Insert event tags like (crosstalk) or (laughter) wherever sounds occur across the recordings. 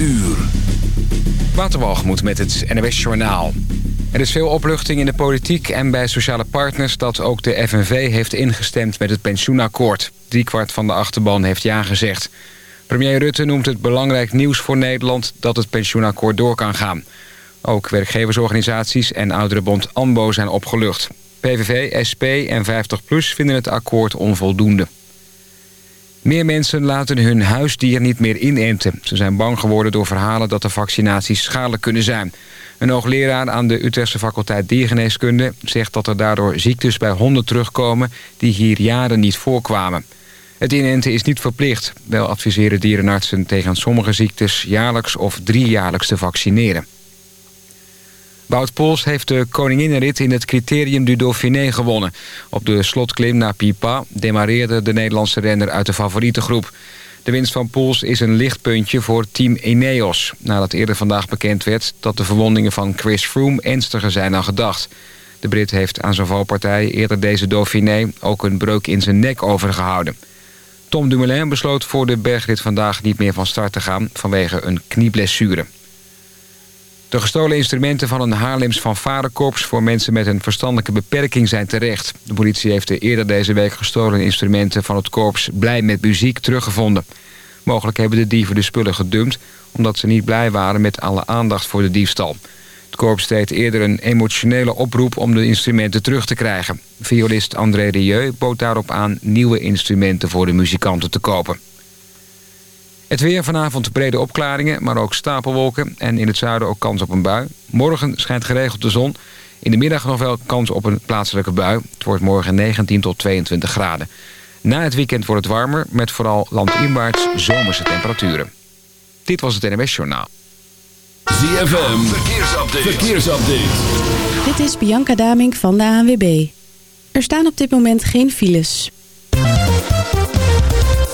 uur. Waterwalgemoed met het NWS Journaal. Er is veel opluchting in de politiek en bij sociale partners... dat ook de FNV heeft ingestemd met het pensioenakkoord. Driekwart van de achterban heeft ja gezegd. Premier Rutte noemt het belangrijk nieuws voor Nederland... dat het pensioenakkoord door kan gaan. Ook werkgeversorganisaties en ouderenbond AMBO zijn opgelucht. PVV, SP en 50PLUS vinden het akkoord onvoldoende. Meer mensen laten hun huisdier niet meer inenten. Ze zijn bang geworden door verhalen dat de vaccinaties schadelijk kunnen zijn. Een hoogleraar aan de Utrechtse faculteit diergeneeskunde zegt dat er daardoor ziektes bij honden terugkomen die hier jaren niet voorkwamen. Het inenten is niet verplicht. Wel adviseren dierenartsen tegen sommige ziektes jaarlijks of driejaarlijks te vaccineren. Wout Poels heeft de koninginnenrit in het criterium du Dauphiné gewonnen. Op de slotklim naar Pipa demareerde de Nederlandse renner uit de favorietengroep. De winst van Poels is een lichtpuntje voor team Ineos... nadat eerder vandaag bekend werd dat de verwondingen van Chris Froome ernstiger zijn dan gedacht. De Brit heeft aan zijn valpartij eerder deze Dauphiné ook een breuk in zijn nek overgehouden. Tom Dumoulin besloot voor de bergrit vandaag niet meer van start te gaan vanwege een knieblessure. De gestolen instrumenten van een Haarlems fanfarekorps... voor mensen met een verstandelijke beperking zijn terecht. De politie heeft de eerder deze week gestolen instrumenten van het korps... Blij met muziek teruggevonden. Mogelijk hebben de dieven de spullen gedumpt... omdat ze niet blij waren met alle aandacht voor de diefstal. Het korps deed eerder een emotionele oproep om de instrumenten terug te krijgen. Violist André Rieu bood daarop aan nieuwe instrumenten voor de muzikanten te kopen. Het weer vanavond brede opklaringen, maar ook stapelwolken. En in het zuiden ook kans op een bui. Morgen schijnt geregeld de zon. In de middag nog wel kans op een plaatselijke bui. Het wordt morgen 19 tot 22 graden. Na het weekend wordt het warmer, met vooral landinwaarts zomerse temperaturen. Dit was het NWS Journaal. ZFM, verkeersupdate. verkeersupdate. Dit is Bianca Damink van de ANWB. Er staan op dit moment geen files.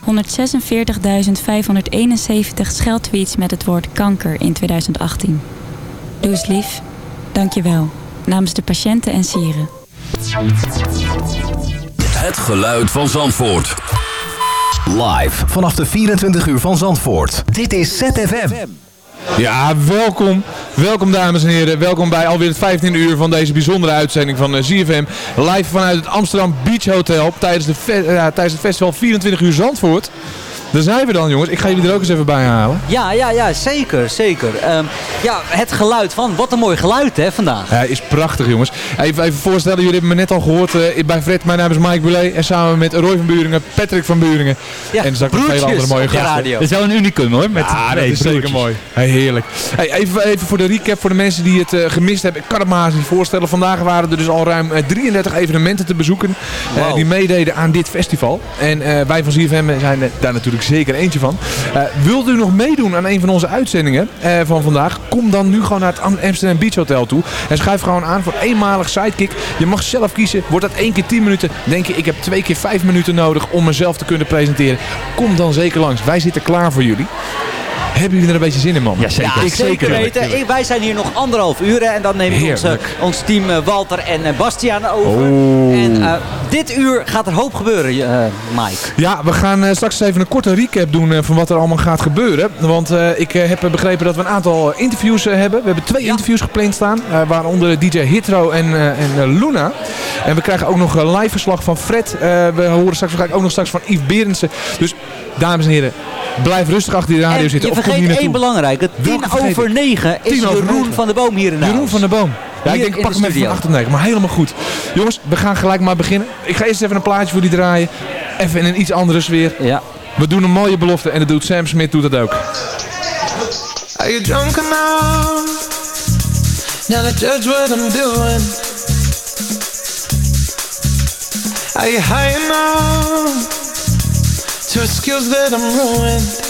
146.571 scheldtweets met het woord kanker in 2018. Doe eens lief. Dank je wel. Namens de patiënten en sieren. Het geluid van Zandvoort. Live vanaf de 24 uur van Zandvoort. Dit is ZFM. Ja, welkom. Welkom dames en heren. Welkom bij alweer het 15e uur van deze bijzondere uitzending van eh, ZFM. Live vanuit het Amsterdam Beach Hotel tijdens, de ja, tijdens het festival 24 uur Zandvoort. Daar zijn we dan jongens. Ik ga jullie er ook eens even bij halen. Ja, ja, ja, zeker, zeker. Ehm, ja, het geluid van, wat een mooi geluid hè, vandaag. Ja, is prachtig jongens. Even, even voorstellen, jullie hebben me net al gehoord eh, bij Fred. Mijn naam is Mike Boulet en samen met Roy van Buringen, Patrick van Buringen. Ja, en straks nog vele andere mooie gasten. radio. Dat is wel een unicum hoor. Met Ja, dat nee, is zeker mooi. Hey, heerlijk. Hey, even, even voor de recap voor de mensen die het eh, gemist hebben. Ik kan het me haast niet voorstellen. Vandaag waren er dus al ruim eh, 33 evenementen te bezoeken. eh, Wow. die meededen aan dit festival. En eh, wij van ZFM zijn daar natuurlijk zeker eentje van. Eh, wilt u nog meedoen aan een van onze uitzendingen eh, van vandaag? Kom dan nu gewoon naar het Am- Amsterdam Beach Hotel toe. En schuif gewoon aan voor eenmalig sidekick. Je mag zelf kiezen. Wordt dat één keer 10 minuten? Denk je, ik heb twee keer 5 minuten nodig om mezelf te kunnen presenteren. Kom dan zeker langs. Wij zitten klaar voor jullie. Hebben jullie er een beetje zin in, man? Ja, Ik zeker weten. Ik- wij zijn hier nog anderhalf uur en dan neemt onze, Heerlijk. ons team eh, Walter en eh, Bastiaan over. Oh. En eh, dit uur gaat er hoop gebeuren, eh, Mike. Ja, we gaan eh, straks even een korte recap doen eh, van wat er allemaal gaat gebeuren. Want eh, ik eh, heb begrepen dat we een aantal interviews eh, hebben. We hebben twee interviews gepland staan. eh, waaronder DJ Hitro en, eh, en eh, Luna. En we krijgen ook nog een live verslag van Fred. Eh, we horen straks waarschijnlijk ook nog straks van Yves Berendsen. Dus dames en heren, blijf rustig achter die radio En zitten. of vergeet één belangrijke. Tien over negen is Tien Jeroen van de Boom hier in de Jeroen van der Boom. Ja, ik denk, pak de hem even van 8 tot 9. Maar helemaal goed. Jongens, we gaan gelijk maar beginnen. Ik ga eerst even een plaatje voor die draaien. Even in een iets andere sfeer. Ja. We doen een mooie belofte en dat doet Sam Smith doet dat ook. Are you drunk enough now to judge what I'm doing? Are you high enough to excuse that I'm ruined?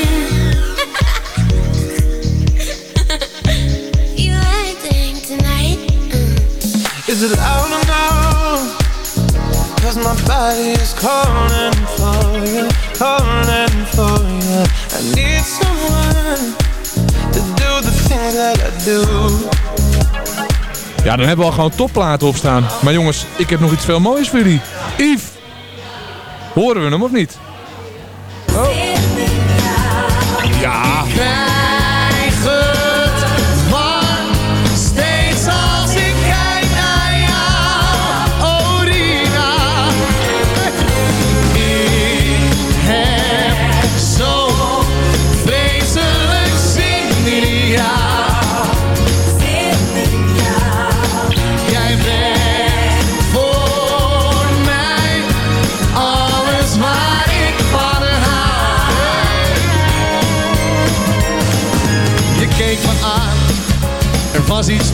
Is it loud enough? Cause my body is calling for you, calling for you. I need someone to do the things that I do. Ja, dan hebben we al gewoon topplaten op staan. Maar jongens, ik heb nog iets veel moois voor jullie. Yves! Horen we hem of niet?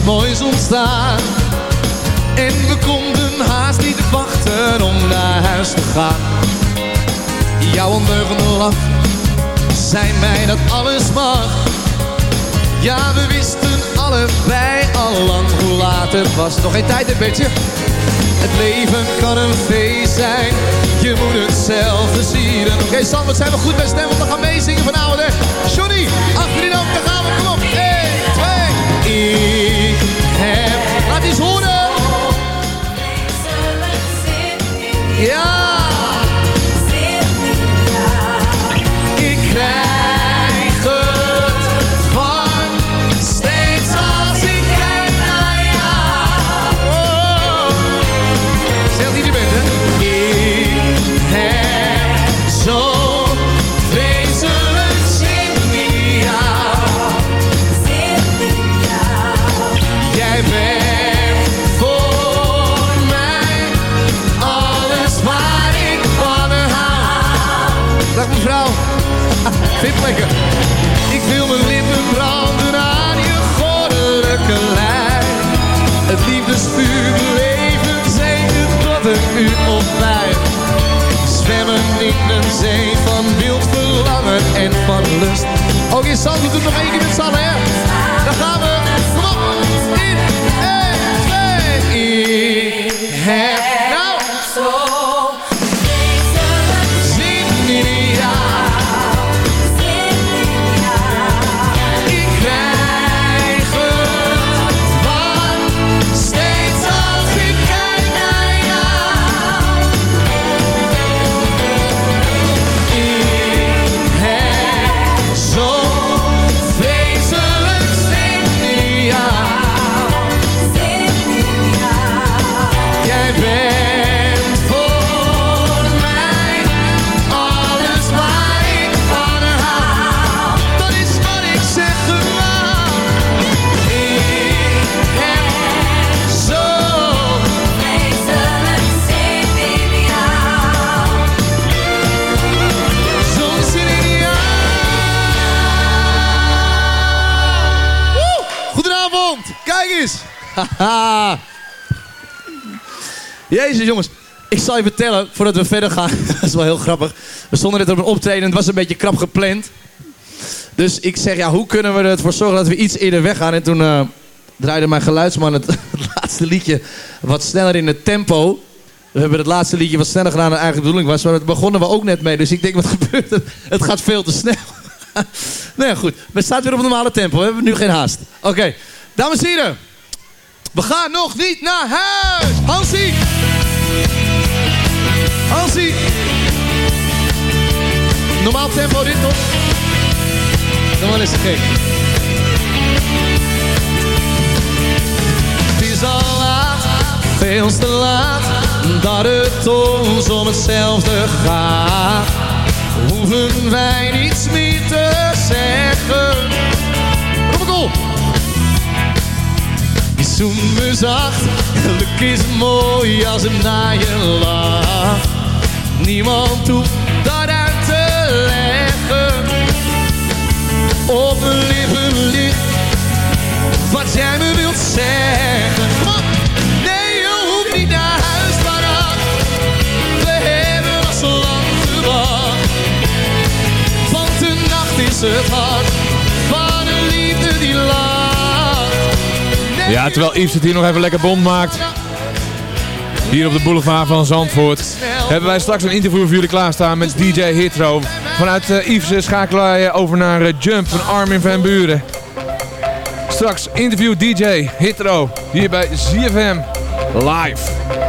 Moois ontstaan. En we konden haast niet wachten om naar huis te gaan. Jouw ondeugende lach zei mij dat alles mag. Ja, we wisten allebei al lang hoe laat het was. Nog geen tijd, een beetje. Het leven kan een feest zijn. Je moet het zelf versieren. Oké, Sam, wat zijn we goed bij stem? Want we gaan meezingen vanavond, hè? Johnny, achterin ook, daar gaan we. Kom op. Ja. Mevrouw. (laughs) Vind lekker. Ik wil mijn lippen branden aan je goddelijke lijn. Het liefdesvuur beleven zeker tot een uur of vijf. Zwemmen in een zee van wild verlangen en van lust. Oké, Sam, we doen nog één keer met hè? (laughs) Jezus jongens. Ik zal je vertellen, voordat we verder gaan. (laughs) dat is wel heel grappig. We stonden net op een optreden en het was een beetje krap gepland. Dus ik zeg, ja, hoe kunnen we ervoor zorgen dat we iets eerder weggaan? En toen eh, draaide mijn geluidsman het, (laughs) het laatste liedje wat sneller in het tempo. We hebben het laatste liedje wat sneller gedaan dan eigen bedoeling was. Maar daar begonnen we ook net mee. Dus ik denk, wat gebeurt er? Het gaat veel te snel. nou ja, goed. We staan weer op een normale tempo. We hebben nu geen haast. Oké. Dames en heren. We gaan nog niet naar huis. Hansie. Hansie. Normaal tempo dit toch? Dan is het gek. Het is al laat, veel te laat, dat het ons om hetzelfde gaat. Hoeven wij niets meer te zeggen. Zoent me zacht, geluk is mooi als het naar je lacht. Niemand hoeft dat uit te leggen. Op mijn lippen ligt wat jij me wilt zeggen. Nee, je hoeft niet naar huis, maar we hebben al zo lang gewacht. Want de nacht is het hart van een liefde die lacht. Ja, terwijl Yves het hier nog even lekker bond maakt. Hier op de boulevard van Zandvoort hebben wij straks een interview voor jullie klaarstaan met DJ Hitro. Vanuit uh, Yves schakelen wij over naar eh, Jump van Armin van Buren. Straks interview DJ Hitro hier bij ZFM live.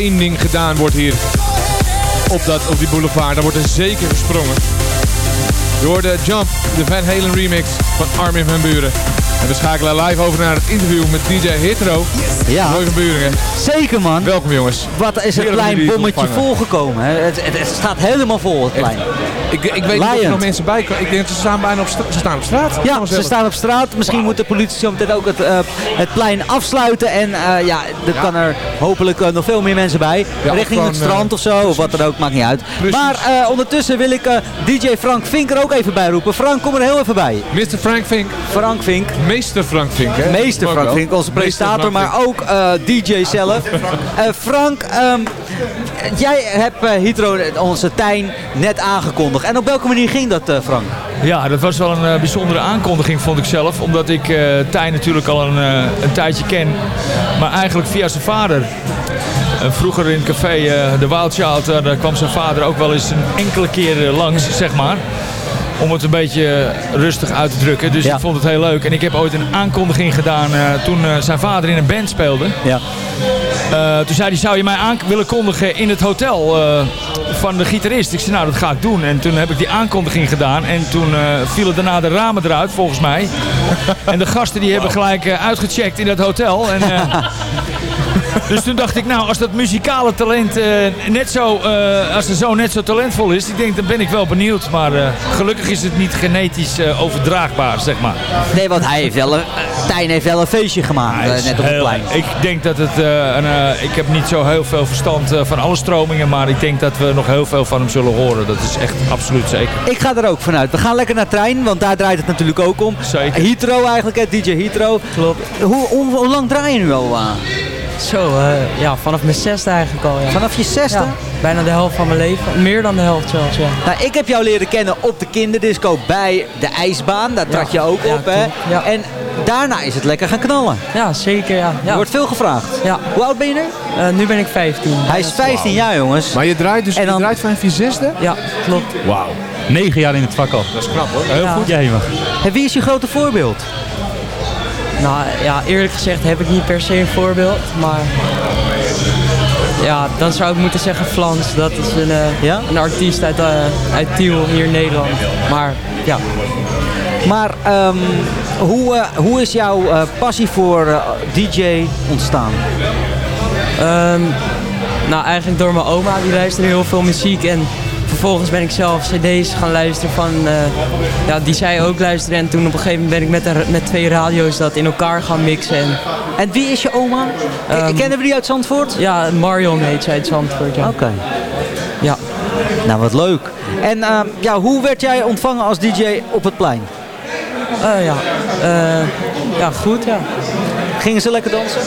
Één ding gedaan wordt hier op, dat, op die boulevard. Dan wordt er zeker gesprongen. Door de Jump, de Van Halen remix van Armin van Buren. En we schakelen live over naar het interview met DJ Hitro. Ja. Roy van Buringen. Zeker man. Welkom jongens. Wat is het Heerlijk plein jullie bommetje volgekomen. Hè? Het, het, het staat helemaal vol, het plein. Ik, ik weet niet of er nog mensen bij komen. Ik denk dat ze staan bijna op, ze staan op straat. Ja, ze staan op straat. Misschien moet de politie zo meteen ook het, eh, het plein afsluiten. En eh, ja, er kan er hopelijk eh, nog veel meer mensen bij. Ja, Richting het strand of zo, of wat dan ook, maakt niet uit. Precies. Maar ondertussen wil ik DJ Frank Vink er ook even bij roepen. Frank, kom er heel even bij. Mr. Frank Vink. Frank Vink. Meester Frank Vink, hè? Meester Frank. Vink, onze presentator, maar ook DJ zelf. (laughs) Frank, ehm, jij hebt Hitro, onze Tijn, net aangekondigd. En op welke manier ging dat, eh, Frank? Ja, dat was wel een eh, bijzondere aankondiging vond ik zelf. Omdat ik Tijn natuurlijk al een, een tijdje ken. Maar eigenlijk via zijn vader. Vroeger in het café De Wild Child, daar kwam zijn vader ook wel eens een enkele keer langs, zeg maar. Om het een beetje rustig uit te drukken. Dus Ja. ik vond het heel leuk. En ik heb ooit een aankondiging gedaan eh, toen eh, zijn vader in een band speelde. Ja. Eh, toen zei hij, zou je mij aan willen kondigen in het hotel van de gitarist? Ik zei, nou dat ga ik doen. En toen heb ik die aankondiging gedaan. En toen vielen daarna de ramen eruit, volgens mij. en de gasten die hebben gelijk uitgecheckt in dat hotel. En, (laughs) dus toen dacht ik, nou als dat muzikale talent eh, net zo, eh, als de zoon net zo talentvol is. Ik denk, dan ben ik wel benieuwd. Maar eh, gelukkig is het niet genetisch overdraagbaar, zeg maar. Nee, want hij heeft wel een, Tijn heeft wel een feestje gemaakt, net op het heel- plein. Ik denk dat het, een, ik heb niet zo heel veel verstand van alle stromingen, maar ik denk dat we nog heel veel van hem zullen horen. Dat is echt absoluut zeker. Ik ga er ook vanuit. We gaan lekker naar trein, want daar draait het natuurlijk ook om. Zeker. Hitro eigenlijk, hè, DJ Hitro. Klopt. Hoe, hoe, hoe lang draai je nu al aan? Zo, eh, ja, vanaf mijn zesde eigenlijk al. Ja. Vanaf je zesde? Ja, bijna de helft van mijn leven. Meer dan de helft zelfs, ja. Nou, ik heb jou leren kennen op de kinderdisco bij de ijsbaan. Daar trad je ook Ja, op, hè? En daarna is het lekker gaan knallen. Ja, zeker, ja. Er ja. wordt veel gevraagd. Ja. Hoe oud ben je nu? Eh, nu ben ik 15. Hij is 15 jaar, jongens. Maar je draait dus En dan- je draait vanaf je zesde? Ja, klopt. Wauw. Negen jaar in het vak al. Dat is knap hoor. Heel Ja. goed. Jij mag. En wie is je grote voorbeeld? Nou ja, eerlijk gezegd heb ik niet per se een voorbeeld, maar ja, dan zou ik moeten zeggen Flans. Dat is een, eh, Ja? een artiest uit, eh, uit Tiel hier in Nederland. Maar ja, Maar ehm, hoe, eh, hoe is jouw passie voor DJ ontstaan? Ehm, nou eigenlijk door mijn oma, die luisterde heel veel muziek en vervolgens ben ik zelf cd's gaan luisteren van, eh, ja, die zij ook luisteren en toen op een gegeven moment ben ik met, een, met twee radio's dat in elkaar gaan mixen. En, En wie is je oma? Ehm, Kennen we die uit Zandvoort? ja, Marion heet zij uit Zandvoort, ja. Oké. Ja. Nou, wat leuk. En ehm, ja, hoe werd jij ontvangen als DJ op het plein? Eh, ja. Eh, ja, goed, ja. Gingen ze lekker dansen?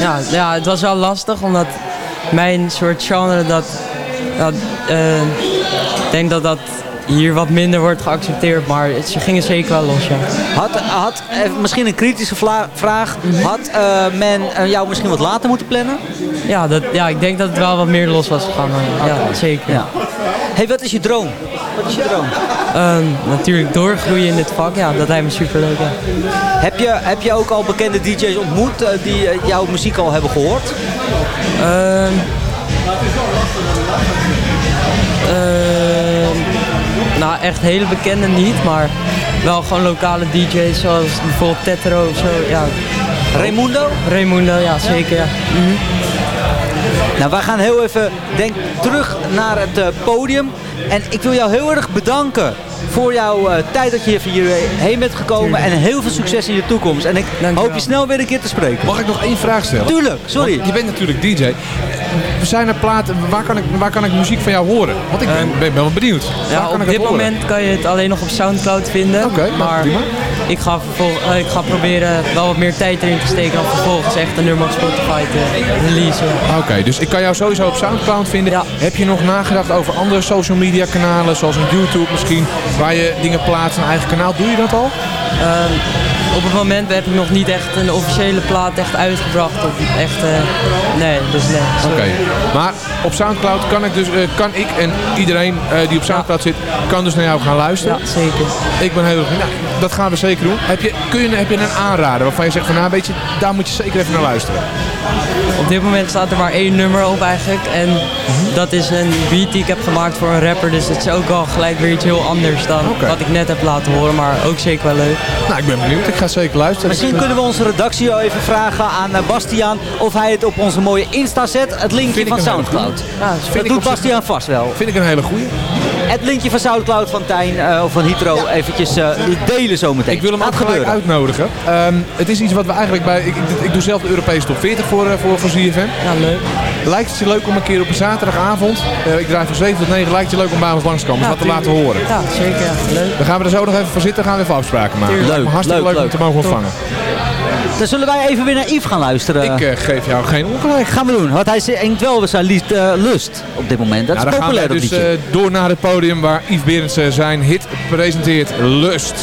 Ja, ja, het was wel lastig, omdat mijn soort genre, dat, eh, ik denk dat dat hier wat minder wordt geaccepteerd, maar ze gingen zeker wel los, ja. Had, had eh, misschien een kritische vraag. Had eh, men eh, jou misschien wat later moeten plannen? Ja, dat, ja, ik denk dat het wel wat meer los was gegaan, maar ja, zeker. Ja. hey, wat is je droom? Wat is je droom? Ehm, natuurlijk doorgroeien in dit vak, ja, dat lijkt me superleuk, ja. Heb je, heb je ook al bekende DJ's ontmoet die jouw muziek al hebben gehoord? Ehm, ehm, nou, echt hele bekende niet, maar wel gewoon lokale DJ's zoals bijvoorbeeld Tetro of zo. Ja. Raimundo? Raimundo, ja, zeker. Ja. Mhm. Nou, wij gaan heel even denk, terug naar het eh, podium. En ik wil jou heel erg bedanken voor jouw eh, tijd dat je even hierheen bent gekomen. En heel veel succes in je toekomst. En ik hoop je snel weer een keer te spreken. Mag ik nog één vraag stellen? Tuurlijk, sorry. Want je bent natuurlijk DJ. We zijn er platen. Waar kan, ik, waar kan ik muziek van jou horen? Want ik ben, ben wel benieuwd. Ja, op dit horen? moment kan je het alleen nog op Soundcloud vinden. Oké, nou, maar prima. ik ga, eh, ik ga proberen wel wat meer tijd erin te steken om vervolgens echt een nummer op Spotify te releasen. Oké, dus ik kan jou sowieso op Soundcloud vinden. Heb je nog nagedacht over andere social media kanalen, zoals een YouTube misschien, waar je dingen plaatst, een eigen kanaal? Doe je dat al? Ehm, op het moment heb ik nog niet echt een officiële plaat echt uitgebracht. Of echt, eh, nee, dus nee. Oké, maar op Soundcloud kan ik dus, eh, kan ik en iedereen eh, die op Soundcloud zit, kan dus naar jou gaan luisteren. Ja, zeker. Ik ben heel erg nou, dat gaan we zeker doen. Heb je, kun je, heb je een aanrader waarvan je zegt van nou weet je, daar moet je zeker even naar luisteren. Op dit moment staat er maar één nummer op eigenlijk. En dat is een beat die ik heb gemaakt voor een rapper. Dus het is ook al gelijk weer iets heel anders dan wat ik net heb laten horen. Maar ook zeker wel leuk. Nou, ik ben benieuwd. Ik ga zeker luisteren. Misschien kunnen we onze redactie al even vragen aan eh, Bastiaan of hij het op onze mooie Insta zet. Het linkje van hele Soundcloud. Ja, dat ik doet Bastiaan vast wel. Vind ik een hele goeie. Het linkje van Soundcloud van Tijn eh, of van Hitro eventjes eh, delen zometeen. Ik wil hem Laat ook gebeuren. uitnodigen. Ehm, het is iets wat we eigenlijk bij... Ik, ik, ik doe zelf de Europese top 40 voor, eh, voor, voor ZFM. Ja, leuk. Lijkt het je leuk om een keer op een zaterdagavond... eh, ik draai van 7 tot 9. Lijkt het je leuk om bij ons langs te komen? Ja, wat te laten horen. Ja, zeker. Ja, leuk. Dan gaan we er zo nog even voor zitten. gaan we even afspraken maken. Me hartstikke Leuk, leuk, om leuk. te mogen ontvangen. Dan zullen wij even weer naar Yves gaan luisteren. Ik eh, geef jou geen ongelijk. Gaan we doen, want hij zingt wel zijn lied eh, Lust op dit moment. Dat Nou, is dan gaan populair, dat dus liedje. eh, door naar het podium waar Yves Berendsen zijn hit presenteert. Lust.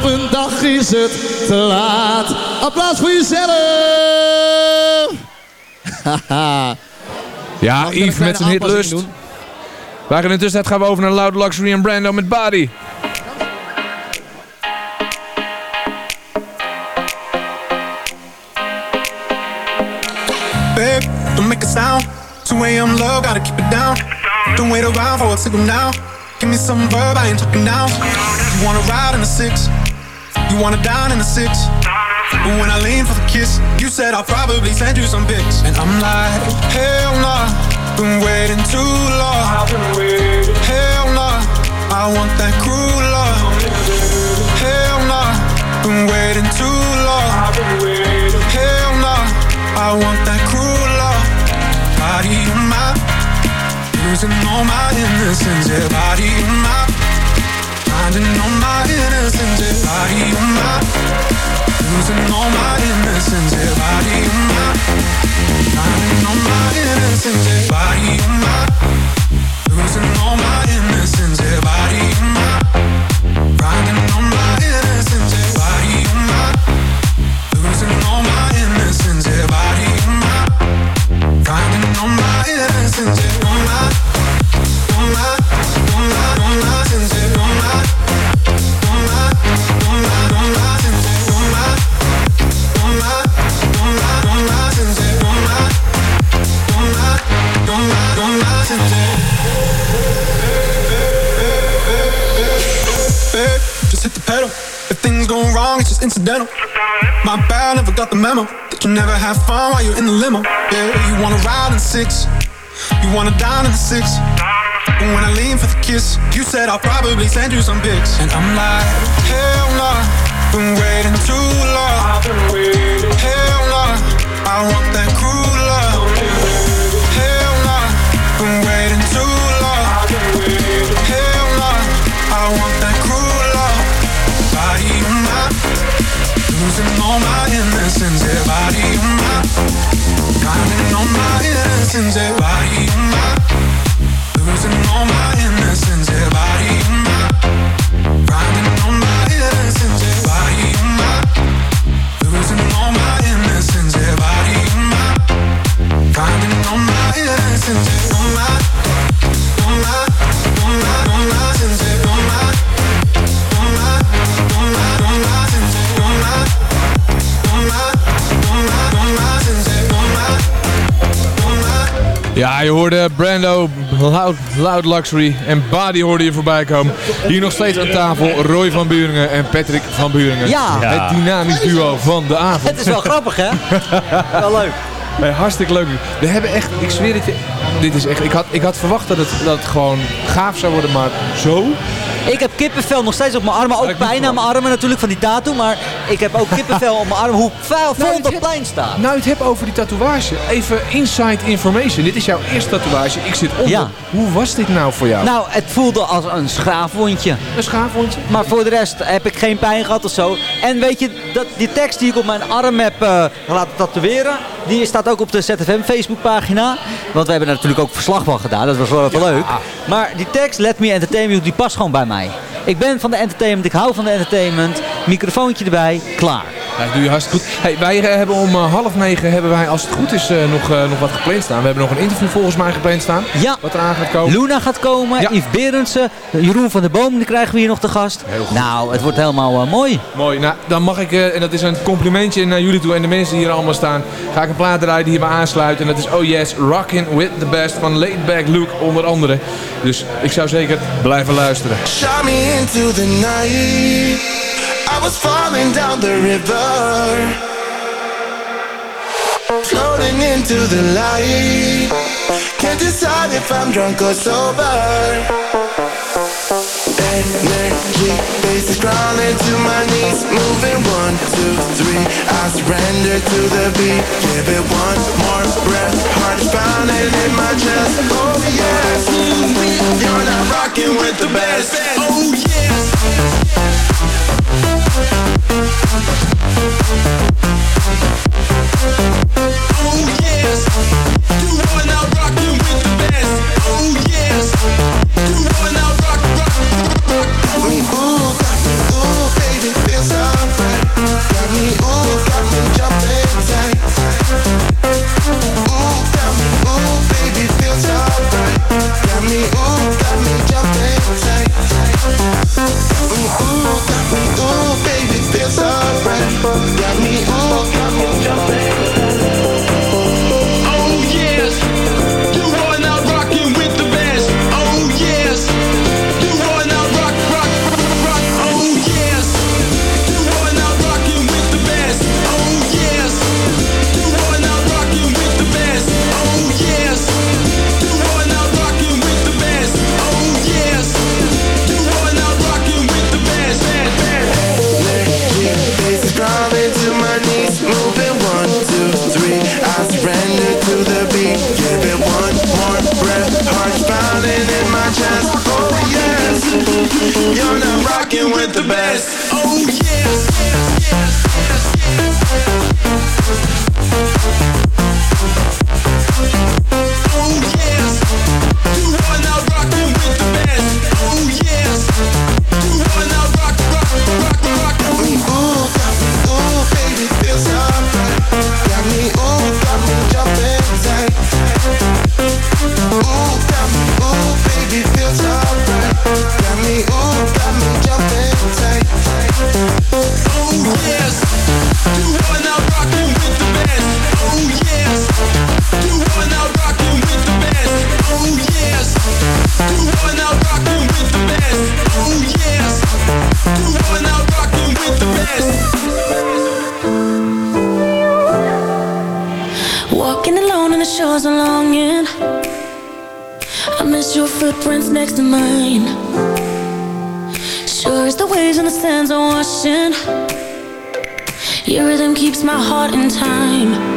Op een dag is het te laat. Applaus voor jezelf! Haha. (laughs) Ja, Mag een Yves met zijn hit kleine Lust. aanpassing Waar in de tussentijd gaan we over naar Loud Luxury en Brando met Body. Babe, don't make a sound. 2 a.m. love, gotta keep it down. Don't wait around for a signal now. Give me some verb, I ain't talking now. You wanna ride in the six? You wanna dine in the six? But when I lean for the kiss, you said I'll probably send you some pics. And I'm like, hell nah, been waiting too long. Hell nah, I want that cruel love. Hell nah, been waiting too long. Hell nah, I want that cruel love. Body on my, losing all my innocence. Yeah, body on my, finding all my innocence. Yeah, body on losing all my innocence. Yeah, body on my, finding all my innocence. Yeah, body on my, losing all my innocence. Yeah, body on my, innocence. Yeah, body on my, losing all my innocence. Yeah, body on my. Wrong, it's just incidental. My bad, never got the memo. That you never have fun while you're in the limo. Yeah, you wanna ride in six. You wanna dine in the six. But when I lean for the kiss, you said I'll probably send you some pics. And I'm like, hell nah, been waiting too long. Hell nah, I want that cruel love. Innocence. Yeah, body on Ja, je hoorde Brando, Loud, Loud Luxury en Body hoorde je voorbij komen. Hier nog steeds aan tafel Roy van Buringen en Patrick van Buringen. Ja. Het dynamisch duo van de avond. Het is wel grappig, hè? (laughs) wel leuk. Hey, hartstikke leuk. We hebben echt, ik zweer het je, dit is echt, ik had, ik had verwacht dat het, dat het gewoon gaaf zou worden, maar zo. Ik heb kippenvel nog steeds op mijn armen. Ook pijn aan mijn armen natuurlijk van die tattoo. Maar ik heb ook (laughs) kippenvel op mijn armen. Hoe vuil vol het dat heb- plein staat. Nou, het hebt over die tatoeage. Even inside information. Dit is jouw eerste tatoeage. Ik zit onder. Ja. Hoe was dit nou voor jou? Nou, het voelde als een schaafwondje. Een schaafwondje? Maar voor de rest heb ik geen pijn gehad of zo. En weet je, dat, die tekst die ik op mijn arm heb eh, laten tatoeëren... die staat ook op de ZFM Facebookpagina. Want we hebben er natuurlijk ook verslag van gedaan. Dat was wel even leuk. Maar die tekst, Let Me Entertain You, die past gewoon bij mij. Ik ben van de entertainment, ik hou van de entertainment. Microfoontje erbij, klaar. Ja, dat doe je hartstikke goed. Hey, wij eh, hebben om eh, half negen, hebben wij, als het goed is, eh, nog, nog wat gepland staan. We hebben nog een interview volgens mij gepland staan. Ja. Wat eraan gaat komen. Luna gaat komen, Yves Berendsen, Jeroen van der Boom, die krijgen we hier nog te gast. Nou, het wordt helemaal mooi. Mooi. Nou, dan mag ik, en dat is een complimentje naar jullie toe en de mensen die hier allemaal staan. Ga ik een plaat draaien die hierbij aansluit. En dat is Oh Yes, Rockin' With The Best van Laid Back Luke onder andere. Dus ik zou zeker blijven luisteren. Shot me into the night. Was falling down the river. Floating into the light. Can't decide if I'm drunk or sober. Energy, bases crawling to my knees. Moving one, two, three. I surrender to the beat. Give it one more breath. Heart is pounding in my chest. Oh yes, you're not rocking with the best. Oh yes. Oh yes, you are pounding in my chest. Oh yes, you're not rocking with the best. Oh yes. Oh washing. Your rhythm keeps my heart in time.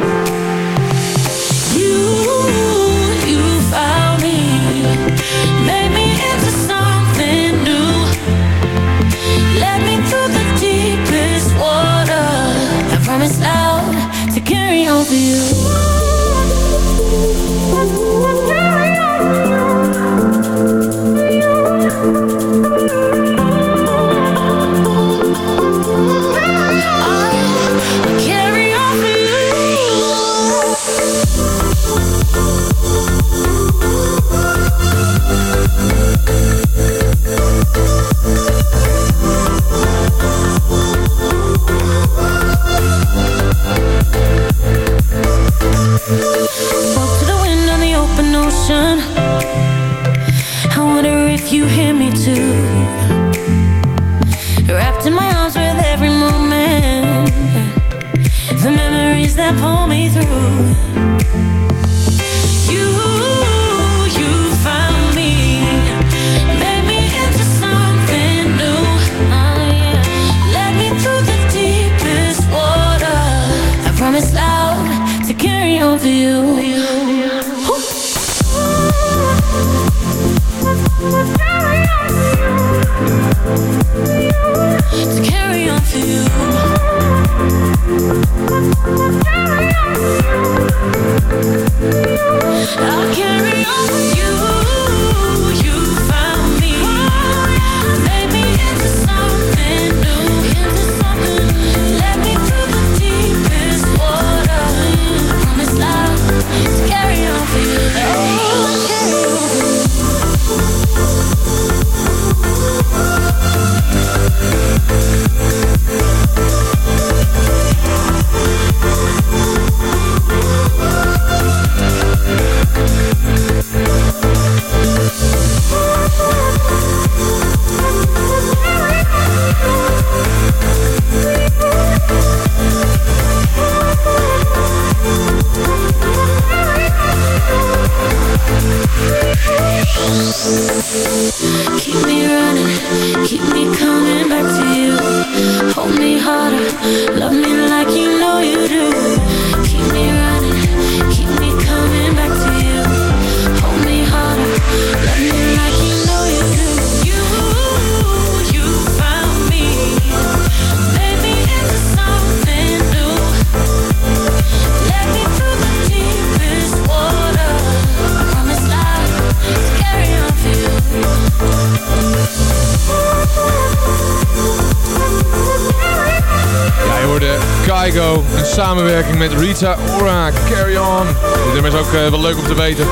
Samenwerking met Rita Ora, Carry On. Dit is ook eh, wel leuk om te weten.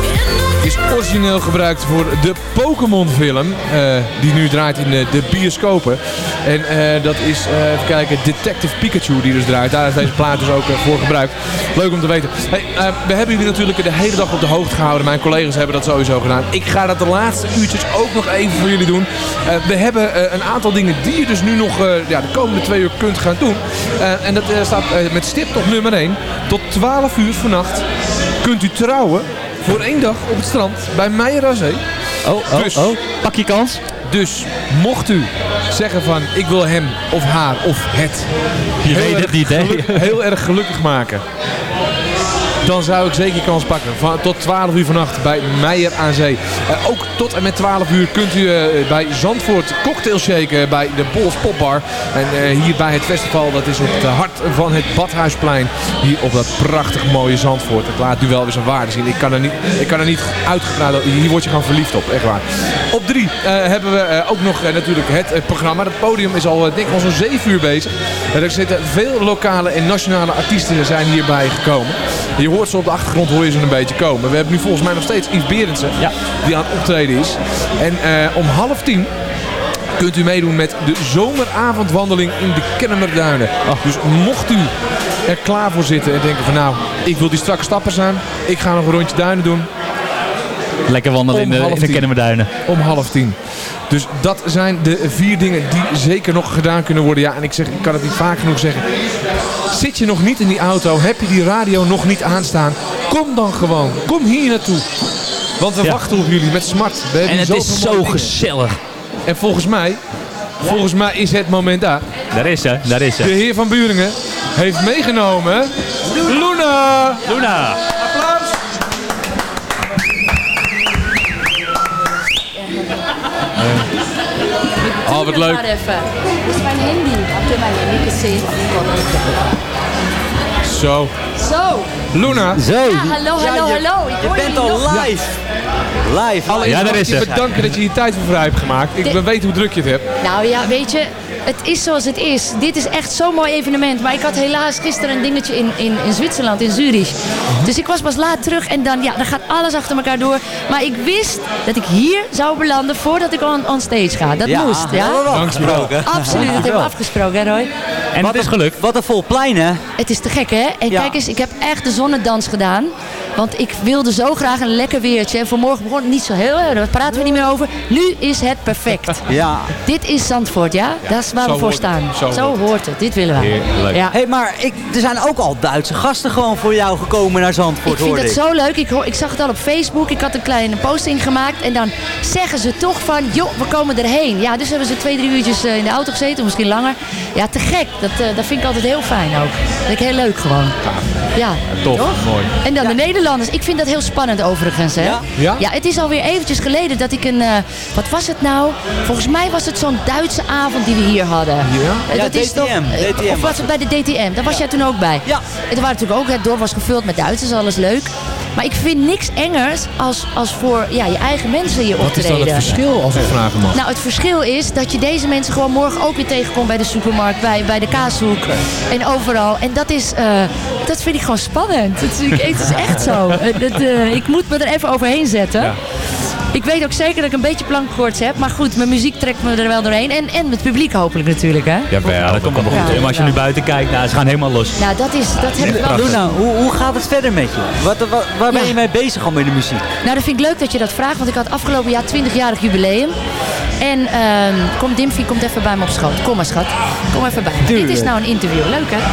Is origineel gebruikt voor de Pokémon film. eh, die nu draait in de, bioscopen. En eh, dat is, eh, even kijken, Detective Pikachu die dus draait. Daar is deze plaat dus ook voor gebruikt. Leuk om te weten. Hey, we hebben jullie natuurlijk de hele dag op de hoogte gehouden. Mijn collega's hebben dat sowieso gedaan. Ik ga dat de laatste uurtjes ook nog even voor jullie doen. We hebben een aantal dingen die je dus nu nog ja, de komende twee uur kunt gaan doen. En dat staat met stip op nummer 1. Tot 12 uur vannacht kunt u trouwen voor één dag op het strand bij Meijer aan Zee. Oh, oh, dus, oh. Pak je kans. Dus mocht u zeggen van ik wil hem of haar of het Je heel weet het niet, hè? heel erg gelukkig maken. Dan zou ik zeker kans pakken. Van, tot 12 uur vannacht bij Meijer aan Zee. Eh, ook tot en met 12 uur kunt u eh, bij Zandvoort cocktail shaken bij de Bols Popbar. En eh, hier bij het festival, dat is op het hart van het Badhuisplein. Hier op dat prachtig mooie Zandvoort. Het laat u wel weer zijn waarde zien. Ik kan er niet, ik kan er niet uitgepraat Hier word je gewoon verliefd op, echt waar. Op drie eh, hebben we eh, ook nog eh, natuurlijk het eh, programma. Het podium is al, eh, denk ik, al zo'n 7 uur bezig. Eh, er zitten veel lokale en nationale artiesten zijn hierbij gekomen. Hoort ze op de achtergrond, hoor je ze een beetje komen. We hebben nu volgens mij nog steeds Yves Berendsen, die aan het optreden is. En eh, om half tien kunt u meedoen met de zomeravondwandeling in de Kennemerduinen. Dus mocht u er klaar voor zitten en denken van nou, ik wil die strakke stappen zijn. Ik ga nog een rondje duinen doen. Lekker wandelen in de, in de. Kennemerduinen. Om half tien. Dus dat zijn de vier dingen die zeker nog gedaan kunnen worden. Ja, en ik zeg, ik kan het niet vaak genoeg zeggen. Zit je nog niet in die auto? Heb je die radio nog niet aanstaan? Kom dan gewoon. Kom hier naartoe. Want we Ja. wachten op jullie met smart. We En het is zo dingen. gezellig. En volgens mij, volgens mij is het moment daar. Daar is ze, daar is De ze. heer van Buringen heeft meegenomen Luna. Luna. Applaus. Oh, wat leuk. Maar even. Dit is mijn handy. Mijn handy gezien? Zo. Zo. Luna. Zo. Ja, hallo, hallo, hallo. Ik Je bent al nog. live. Live. Allereerst Ja, daar is ik je ze. bedanken dat je hier tijd voor vrij hebt gemaakt. Ik Dit- weet hoe druk je het hebt. Nou ja, weet je, het is zoals het is. Dit is echt zo'n mooi evenement. Maar ik had helaas gisteren een dingetje in, in, in Zwitserland, in Zurich. Dus ik was pas laat terug en dan, ja, dan gaat alles achter elkaar door. Maar ik wist dat ik hier zou belanden voordat ik on, on stage ga. Dat Ja, moest, ja. dat afgesproken. Absoluut, dat hebben we afgesproken, hè Roy? En het is gelukt. Wat een vol plein, hè? Het is te gek, hè? En kijk eens, ik heb echt de zonnedans gedaan. Want ik wilde zo graag een lekker weertje. En vanmorgen begon het niet zo heel, erg, daar praten we niet meer over. Nu is het perfect. (laughs) Ja. Dit is Zandvoort, ja? Dat is waar Zo we voor staan. het. Zo Zo, hoort hoort het. Dit willen we. Heerlijk. Ja. Hey, maar ik, er zijn ook al Duitse gasten gewoon voor jou gekomen naar Zandvoort, Ik vind het zo leuk. Ik, hoor, ik zag het al op Facebook. Ik had een kleine posting gemaakt. En dan zeggen ze toch van, joh, we komen erheen. Ja, dus hebben ze twee, drie uurtjes eh, in de auto gezeten. of Misschien langer. Ja, te gek. Dat, eh, dat vind ik altijd heel fijn ook. Dat vind ik heel leuk gewoon. Ja, Tof, toch? mooi. En dan de Nederlanders. Ik vind dat heel spannend overigens. Hè? Ja? Ja, het is alweer eventjes geleden dat ik een... eh, wat was het nou? Volgens mij was het zo'n Duitse avond die we hier hadden. Eh, Ja, dat is DTM, toch, eh, DTM Of was het bij de DTM? Daar was jij toen ook bij. Ja. En er waren natuurlijk ook, het dorp was gevuld met Duitsers, alles leuk. Maar ik vind niks engers als, als voor ja, je eigen mensen hier Wat is optreden. dan het verschil als ik vragen mag? Nou, het verschil is dat je deze mensen gewoon morgen ook weer tegenkomt bij de supermarkt, bij, bij de kaashoek en overal. En dat is, eh, dat vind ik gewoon spannend. Het is, het is echt zo. (laughs) Eh, dat, eh, ik moet me er even overheen zetten. Ik weet ook zeker dat ik een beetje plankkoorts heb. Maar goed, mijn muziek trekt me er wel doorheen. En, en het publiek hopelijk natuurlijk, hè? Ja, dat komt wel goed. Ja. Maar als je nu buiten kijkt, nou, ze gaan helemaal los. Nou, dat, is, dat heb ik wel Luna, hoe, hoe gaat het verder met je? Wat, wat- waar ben Ja. je mee bezig al met de muziek? Nou, dat vind ik leuk dat je dat vraagt, want ik had afgelopen jaar 20-jarig jubileum. En ehm kom, Dimfie komt even bij me op schoot. Kom maar, schat. Kom even bij me. Dit is nou een interview. Leuk, hè? (laughs)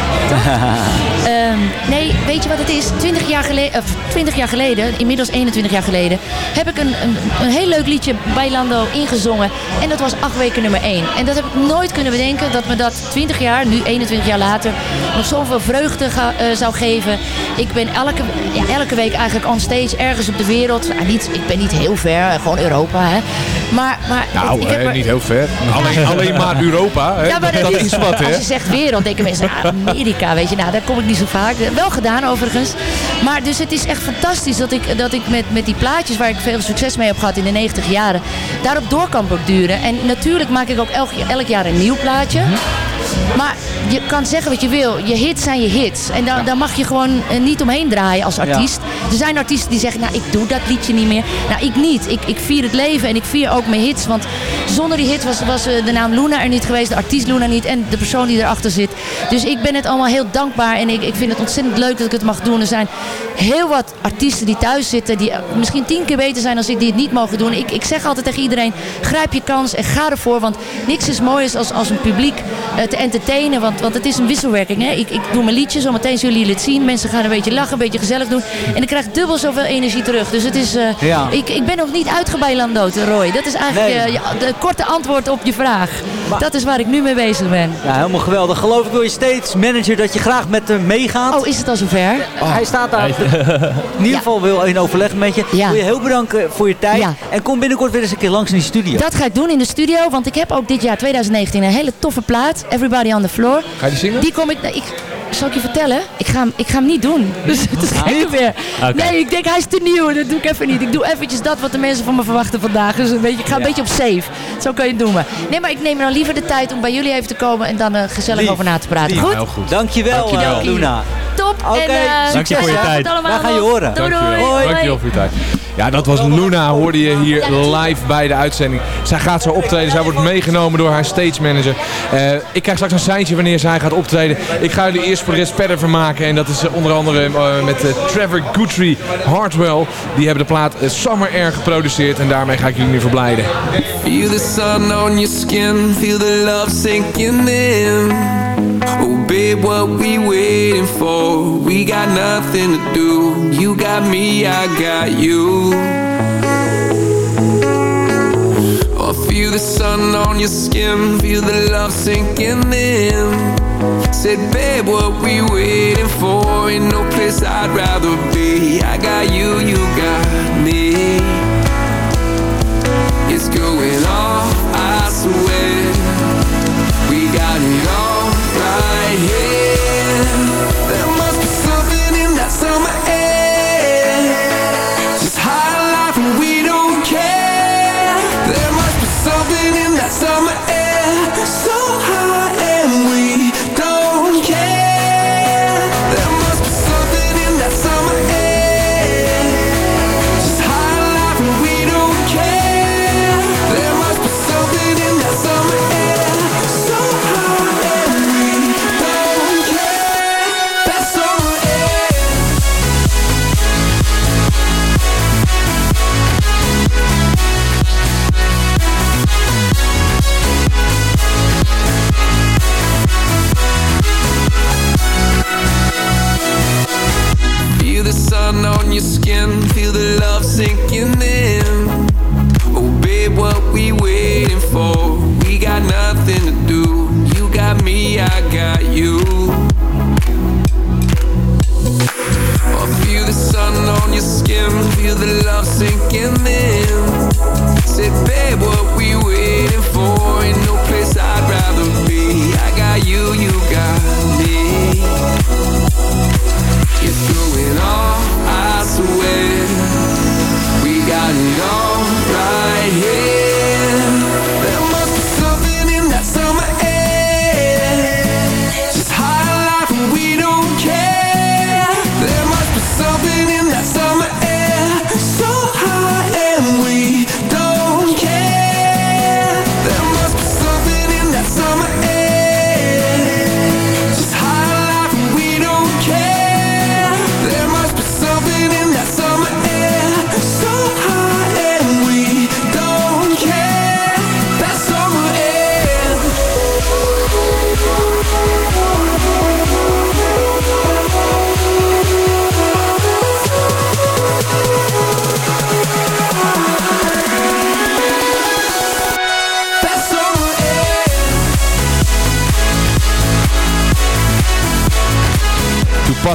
Ehm, nee, weet je wat het is? 20 jaar, geleden, of 20 jaar geleden, inmiddels 21 jaar geleden, heb ik een, een, een heel leuk liedje bij Lando ingezongen. En dat was acht weken nummer 1. En dat heb ik nooit kunnen bedenken dat me dat 20 jaar, nu 21 jaar later, nog zoveel vreugde ga- eh, zou geven. Ik ben elke, ja, elke week eigenlijk on stage ergens op de wereld. Nou, niet, ik ben niet heel ver, eh, gewoon Europa, hè. Maar, maar Nou, ik heb er- niet heel ver. Alleen, alleen maar Europa. Hè? ja, maar dat, is wat, hè? Als je zegt wereld, denken mensen, ah, Amerika, weet je, nou, daar kom ik niet zo vaak. Wel gedaan overigens. Maar dus het is echt fantastisch dat ik, dat ik met, met die plaatjes waar ik veel succes mee heb gehad in de 90 jaren, daarop door kan borduren. En natuurlijk maak ik ook elk, elk jaar een nieuw plaatje. Maar je kan zeggen wat je wil. Je hits zijn je hits. En daar, daar mag je gewoon eh, niet omheen draaien als artiest. Er zijn artiesten die zeggen, nou ik doe dat liedje niet meer. Nou ik niet. Ik, ik vier het leven en ik vier ook mijn hits. Want zonder die hits was, was eh, de naam Luna er niet geweest. De artiest Luna niet. En de persoon die erachter zit. Dus ik ben het allemaal heel dankbaar. En ik, ik vind het ontzettend leuk dat ik het mag doen. Er zijn heel wat artiesten die thuis zitten. Die eh, misschien tien keer beter zijn dan ik. Die het niet mogen doen. Ik, ik zeg altijd tegen iedereen. Grijp je kans en ga ervoor. Want niks is moois als, als een publiek te entertainen. Want, want het is een wisselwerking. Hè? Ik, ik doe mijn liedjes. Zometeen zullen jullie het zien. Mensen gaan een beetje lachen. Een beetje gezellig doen. En ik krijg dubbel zoveel energie terug. Dus het is... eh, Ja. ik, ik ben nog niet uitgebeilandood, Roy. Dat is eigenlijk Nee. eh, ja, de korte antwoord op je vraag. dat is waar ik nu mee bezig ben. Ja, helemaal geweldig. Geloof ik wil je steeds manager dat je graag met hem meegaat. Oh, is het al zover? Hij staat daar. In ieder geval wil in overleg met je. Wil je heel bedanken voor je tijd. Ja. En kom binnenkort weer eens een keer langs in die studio. Dat ga ik doen in de studio, want ik heb ook dit jaar 2019 een hele toffe plaat. Everybody on the floor. Ga je die zingen? Die kom ik, ik zal ik je vertellen? Ik ga hem, ik ga hem niet doen. (laughs) Dus het is geen weer. Nee, ik denk hij is te nieuw. Dat doe ik even niet. Ik doe eventjes dat wat de mensen van me verwachten vandaag. Dus een beetje, ik ga een beetje op safe. Zo kan je het doen. Maar. Nee, maar ik neem dan liever de tijd om bij jullie even te komen en dan er gezellig Lief. over na te praten. Lief. Goed? Heel goed. Dankjewel, Dankjewel. eh, Luna. Top. Oké, en eh, dank je voor je tijd. Wij gaan je horen. Doei, doei. Dankjewel. Hoi. Dankjewel voor je tijd. Ja, dat was Luna, hoorde je hier live bij de uitzending. Zij gaat zo optreden, zij wordt meegenomen door haar stage manager. Eh, ik krijg straks een seintje wanneer zij gaat optreden. Ik ga jullie eerst voor de rest verder vermaken. En dat is eh, onder andere eh, met Trevor Guthrie Hartwell. Die hebben de plaat Summer Air geproduceerd. En daarmee ga ik jullie nu verblijden. Feel the sun on your skin, feel the love sinking in. Oh, babe, what we waiting for? We got nothing to do. You got me, I got you. Oh, feel the sun on your skin, feel the love sinking in. Said, babe, what we waiting for? Ain't no place I'd rather be. I got you, you got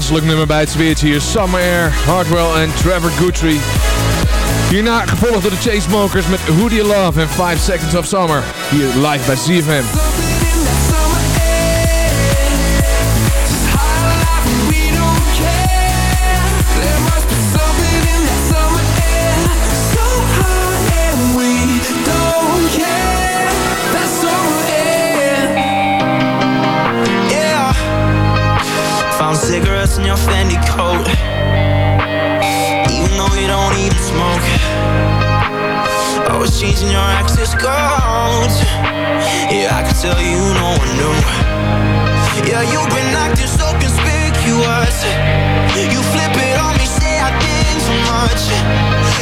toepasselijk nummer bij het zweertje hier. Summer Air, Hardwell en Trevor Guthrie. Hierna gevolgd door de Chase Smokers met Who Do You Love en 5 Seconds of Summer. Hier live bij CFM. in your Fendi coat. Even though you don't even smoke. Always changing your access codes. Yeah, I can tell you no one knew. Yeah, you've been acting so conspicuous. You flip it on me, say I think too much.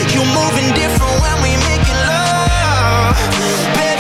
You're moving different when we making love. Baby,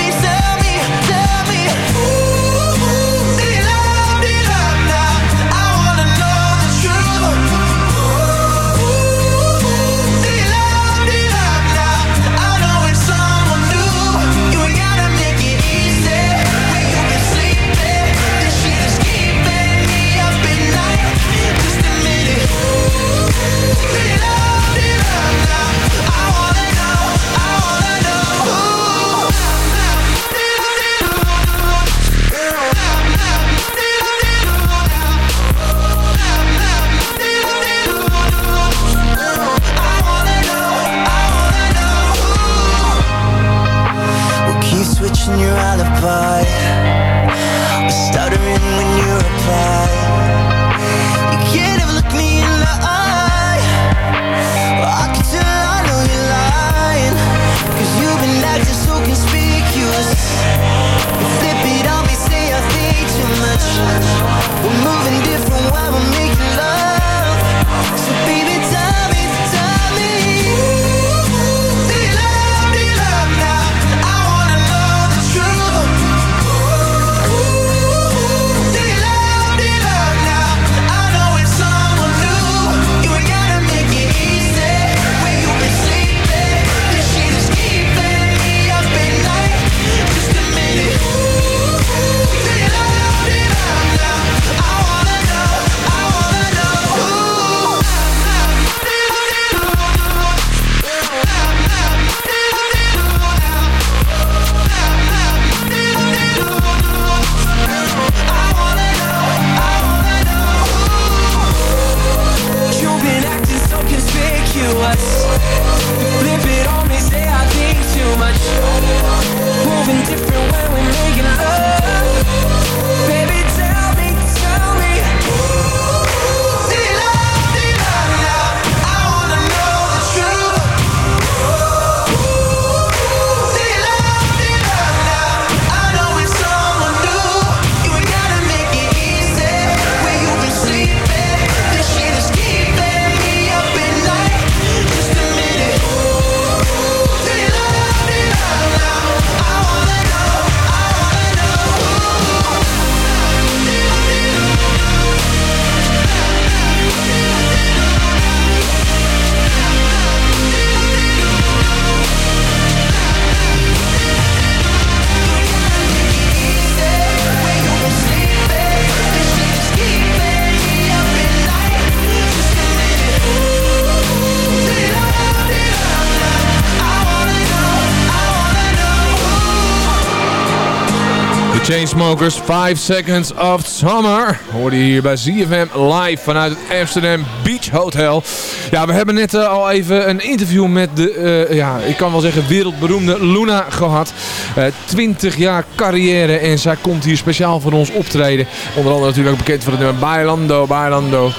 Chainsmokers, 5 Seconds of Summer. Hoorde je hier bij ZFM live vanuit het Amsterdam Beach Hotel. Ja, we hebben net eh, al even een interview met de, eh, ja, ik kan wel zeggen, wereldberoemde Luna gehad. Eh 20 jaar carrière en zij komt hier speciaal voor ons optreden. Onder andere natuurlijk bekend van het nummer Bailando, Bailando.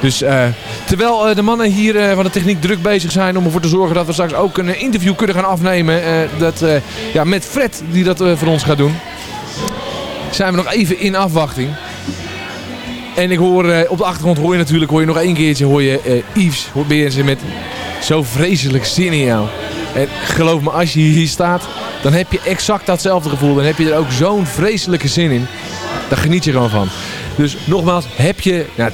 Dus terwijl de mannen hier van de techniek druk bezig zijn om ervoor te zorgen dat we straks ook een interview kunnen gaan afnemen. dat, ja, met Fred die dat voor ons gaat doen zijn we nog even in afwachting. En ik hoor eh, op de achtergrond hoor je natuurlijk hoor je nog één keertje hoor je eh Yves hoor ze met zo vreselijk zin in jou. En geloof me, als je hier staat, dan heb je exact datzelfde gevoel. Dan heb je er ook zo'n vreselijke zin in. Daar geniet je gewoon van. Dus nogmaals, heb je, nou,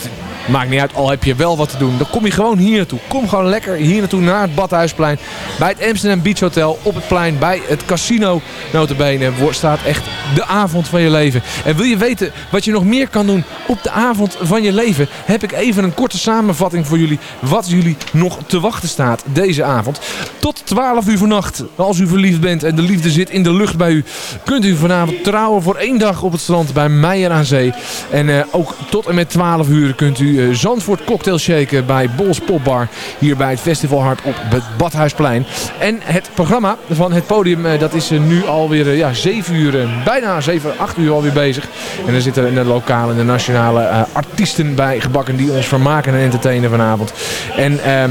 maakt niet uit, al heb je wel wat te doen. Dan kom je gewoon hier naartoe. Kom gewoon lekker hier naartoe naar het Badhuisplein. Bij het Amsterdam Beach Hotel op het plein. Bij het casino notabene staat echt de avond van je leven. En wil je weten wat je nog meer kan doen op de avond van je leven? Heb ik even een korte samenvatting voor jullie. Wat jullie nog te wachten staat deze avond. Tot 12 uur vannacht. Als u verliefd bent en de liefde zit in de lucht bij u. Kunt u vanavond trouwen voor één dag op het strand bij Meijer aan Zee. En eh, ook tot en met 12 uur kunt u eh, Zandvoort cocktail shaken bij Bols Popbar. Hier bij het Festivalhart op het Badhuisplein. En het programma van het podium, eh, dat is eh, nu alweer eh, ja, 7 uur, eh, bijna 7, 8 uur alweer bezig. En er zitten de lokale en de nationale eh, artiesten bij gebakken die ons vermaken en entertainen vanavond. En ehm,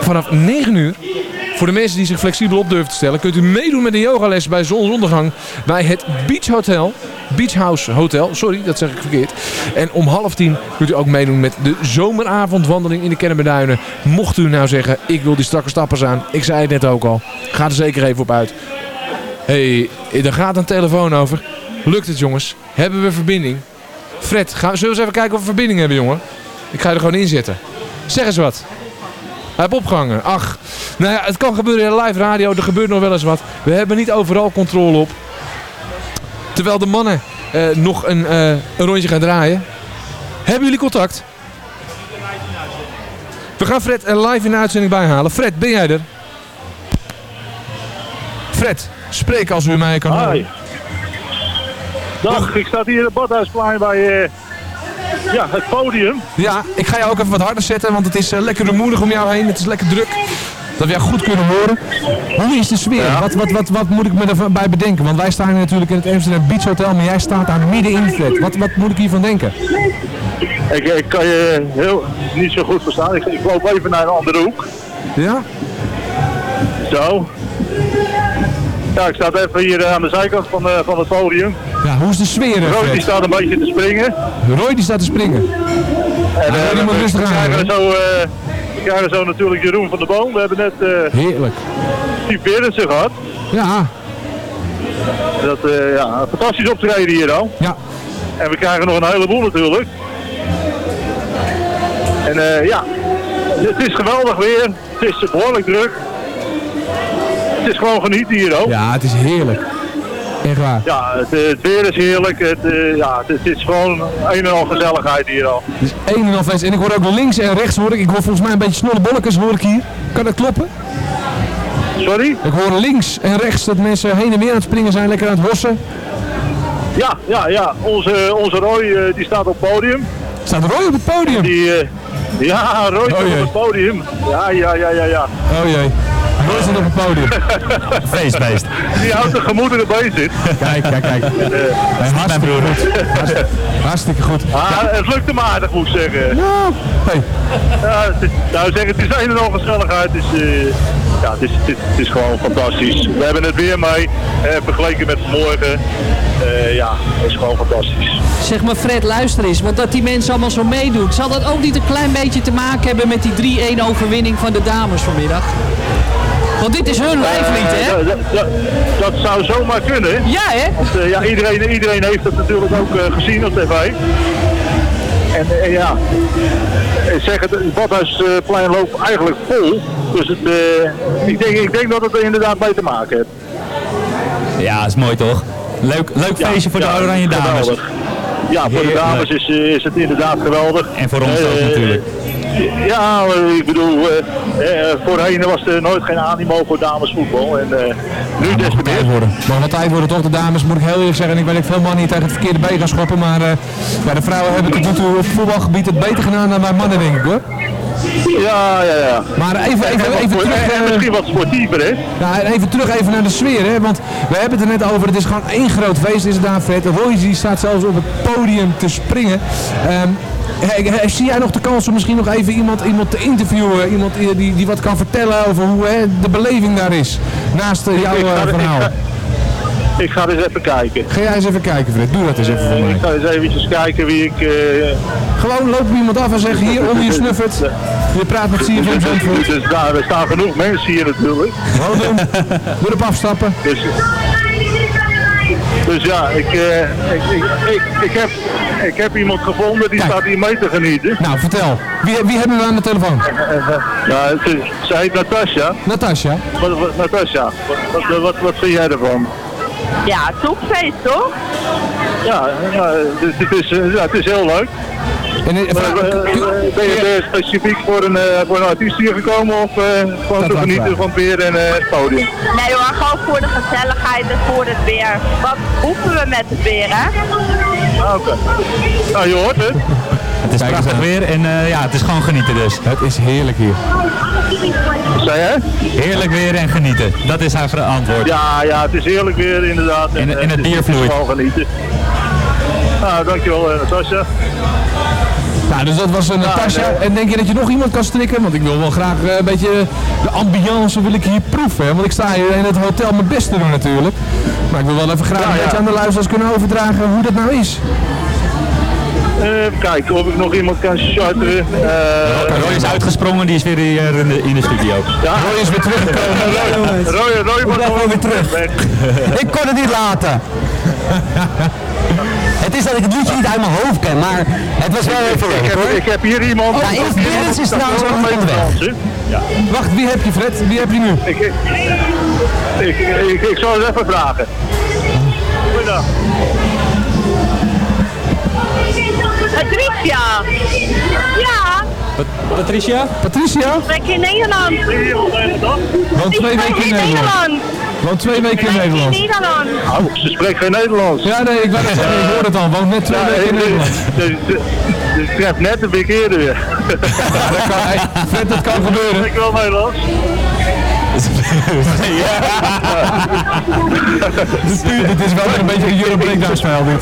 vanaf 9 uur voor de mensen die zich flexibel op durven te stellen, kunt u meedoen met de yogales bij zonsondergang bij het Beach Hotel. Beach House Hotel, sorry, dat zeg ik verkeerd. En om half tien kunt u ook meedoen met de zomeravondwandeling in de Kennemerduinen. Mocht u nou zeggen, ik wil die strakke stappers aan. Ik zei het net ook al. Ga er zeker even op uit. Hé, hey, er gaat een telefoon over. Lukt het jongens? Hebben we verbinding? Fred, gaan, zullen we eens even kijken of we verbinding hebben jongen? Ik ga je er gewoon in zetten. Zeg eens wat. Hij heeft opgehangen. Ach, nou ja, het kan gebeuren in live radio. Er gebeurt nog wel eens wat. We hebben niet overal controle op. Terwijl de mannen eh, nog een, eh, een rondje gaan draaien. Hebben jullie contact? We gaan Fred er live in de uitzending bijhalen. Fred, ben jij er? Fred, spreek als u mij kan horen. Dag, ik sta hier in het Badhuisplein bij eh, ja, het podium. Ja, ik ga jou ook even wat harder zetten, want het is eh, lekker rumoerig om jou heen. Het is lekker druk. Dat we jou goed kunnen horen. Hoe is de sfeer? Wat, wat, wat, wat moet ik me erbij bedenken? Want wij staan hier natuurlijk in het Amsterdam Beach Hotel, maar jij staat daar midden in Fred. Wat, wat moet ik hiervan denken? Ik, ik kan je heel, niet zo goed verstaan. Ik, ik loop even naar een andere hoek. Ja? Zo. Ja, ik sta even hier eh, aan de zijkant van, eh, van het podium. Ja, hoe is de sfeer? eh, Roy die staat een beetje te springen. Roy die staat te springen. En we, rustig we aan, krijgen zo, eh, we krijgen zo natuurlijk Jeroen van der Boom. We hebben net eh Heerlijk. Steve Berensen gehad. Ja. Dat, ja, fantastisch optreden hier al. Ja. En we krijgen nog een heleboel natuurlijk. En ja, het is geweldig weer. Het is behoorlijk druk. Het is gewoon genieten hier ook. Ja, het is heerlijk. Echt waar. Ja, het, eh, het weer is heerlijk. Het, eh, ja, het, het is gewoon een en al gezelligheid hier al. Het is één en al feest. En ik hoor ook links en rechts hoor ik. Ik hoor volgens mij een beetje snolle bolletjes hoor ik hier. Kan dat kloppen? Sorry? Ik hoor links en rechts dat mensen heen en weer aan het springen zijn, lekker aan het hossen. Ja, ja, ja. Onze, onze Roy eh, die staat op het podium. Staat Roy op het podium? Die, ja, Roy staat op het podium. Ja, ja, ja, ja, ja. Oh jee. Staat op het podium. Feestbeest. Die houdt de gemoederen bezig. Kijk, kijk, kijk. Nee, hartstikke goed. Hartstikke, hartstikke goed. Ah, het lukt hem aardig, moet ik zeggen. Ja, hey. Ja, het is, nou zeg, het is een en al gezelligheid. Het is, eh, ja, het is, het, is, het is gewoon fantastisch. We hebben het weer mee, eh, vergeleken met vanmorgen. Eh, ja, het is gewoon fantastisch. Zeg maar Fred, luister eens, want dat die mensen allemaal zo meedoen, zal dat ook niet een klein beetje te maken hebben met die 3-1 overwinning van de dames vanmiddag? Want dit is hun lijflied, hè? Dat, dat, dat zou zomaar kunnen. Ja, hè? Want eh, ja, iedereen, iedereen heeft het natuurlijk ook eh, gezien op tv. En eh, ja, zeg het, het Badhuisplein loopt eigenlijk vol. Dus het, eh, ik, denk, ik denk dat het er inderdaad mee te maken heeft. Ja, is mooi toch? Leuk, leuk Ja, feestje voor ja, de Oranje Dames. geweldig. Ja, voor de dames is, is het inderdaad geweldig. En voor ons ook natuurlijk. Ja, eh, ik bedoel, eh, eh, voorheen was er nooit geen animo voor damesvoetbal. En nu des te meer. worden. Maar wat tijd worden toch de dames, moet ik heel eerlijk zeggen. En ik weet dat ik veel mannen hier tegen het verkeerde been gaan schoppen. Maar ja, de vrouwen hebben tot nu toe op het voetbalgebied het beter gedaan dan wij mannen, denk ik hoor. Ja, ja, ja. Maar even, even, even terug... En misschien wat sportiever, hè? Ja, en even terug even naar de sfeer, hè? want we hebben het er net over. Het is gewoon één groot feest, is het daar, Fred. Royce staat zelfs op het podium te springen. Ehm, he- zie jij nog de kans om misschien nog even iemand, iemand te interviewen? Iemand die, die, wat kan vertellen over hoe hè, de beleving daar is? Naast eh, jouw Ik ga- eh, ik verhaal. ga- Ik ga eens even kijken. Ga jij eens even kijken, Fred. Doe dat eens even voor Eh, mij. ik ga eens eventjes kijken wie ik... Gewoon loop iemand af en zeg hier onder je snuffert. Je praat met CFM Zandvoort. Dus daar er staan genoeg mensen hier natuurlijk. Gewoon doen. Doe op afstappen. Dus, dus ja, ik, eh, ik, ik, ik, ik, heb, ik heb iemand gevonden die staat hier mee te genieten. Nou, vertel. Wie, wie hebben we aan de telefoon? Ja, het is, zij heet Natasja. Natasja? Wat, wat, Natasja, wat, wat, wat, wat vind jij ervan? Ja, topfeest toch? Ja, ja het, het is, eh, ja, het is heel leuk. En, Maar, eh, eh, ben je specifiek voor een, eh, voor een artiest hier gekomen of eh, gewoon te genieten van het weer en eh, het podium? Nee hoor, gewoon voor de gezelligheid en voor het weer. Wat hoeven we met het weer, hè? Ah, Oké. Nou, je hoort het. Het is prachtig weer en eh, ja, het is gewoon genieten dus. Het is heerlijk hier. Zei je? Heerlijk weer en genieten. Dat is haar antwoord. Ja, ja, het is heerlijk weer inderdaad. En- en het bier vloeit. is Gewoon genieten. Nou, dankjewel eh, Natasja. Nou, dus dat was uh, Natasja. En denk je dat je nog iemand kan strikken? Want ik wil wel graag eh, een beetje de ambiance wil ik hier proeven. Hè? Want ik sta hier in het hotel mijn best te doen natuurlijk. Maar ik wil wel even graag Ja, een ja. beetje aan de luisteraars kunnen overdragen hoe dat nou is. Eh, Even kijken of ik nog iemand kan charteren. Eh, Roy is uitgesprongen, die is weer hier in de, in de studio. Ja, Roy is weer teruggekomen. Roy, Roy, Roy weer terug. Ik kon het niet laten. (laughs) het is dat ik het liedje niet uit mijn hoofd ken, maar het was wel even Ik leuk heb, ik heb hier iemand. Ja, Inspirits is trouwens ook onderweg. dansen. Ja. Wacht, wie heb je Fred? Wie heb je nu? Ik, ik, ik, ik, ik zal eens even vragen. Goeiedag. Patricia! Ja, Patricia? Patricia? ben ik in Nederland. Woont twee Ik ben weken in Nederland. Woont twee weken in Nederland. Nederland. Oh, ze spreekt geen Nederlands. Ja, nee, ik net zeggen, ik hoor het al. Woont net twee Ja, weken in eh, (laughs) Nederland. Dus dus ik tref net een week eerder weer. Ja, dat kan, hey, Fred, dat kan gebeuren. Ik wel Nederlands. Dit is, puur- dit is wel een beetje een Euro Breakdown stijl dit.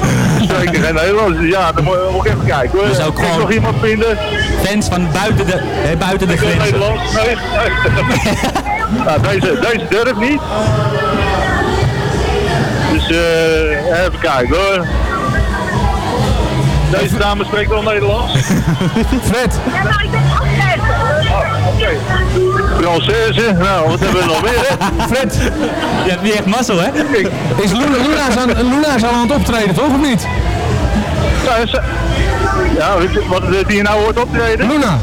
Spreken geen Nederlands. Dus ja, dan moet, moet ik even kijken hoor. Dus ook ik gewoon- nog iemand vinden? Fans van buiten de, eh, buiten de Ik grenzen. Nederlands. Nee. (laughs) nou, deze, deze durft niet. Dus eh even kijken hoor. Deze dame spreekt wel Nederlands. (laughs) Fred, Ja, maar ik ben afgezet. Oké. Française, nou wat hebben we nog meer hè? Fred, Je hebt niet echt mazzel, hè? is Luna, Luna, is aan, Luna is al aan het optreden, toch? Of niet? Ja, ze- ja, weet je wat die nou hoort optreden? Luna.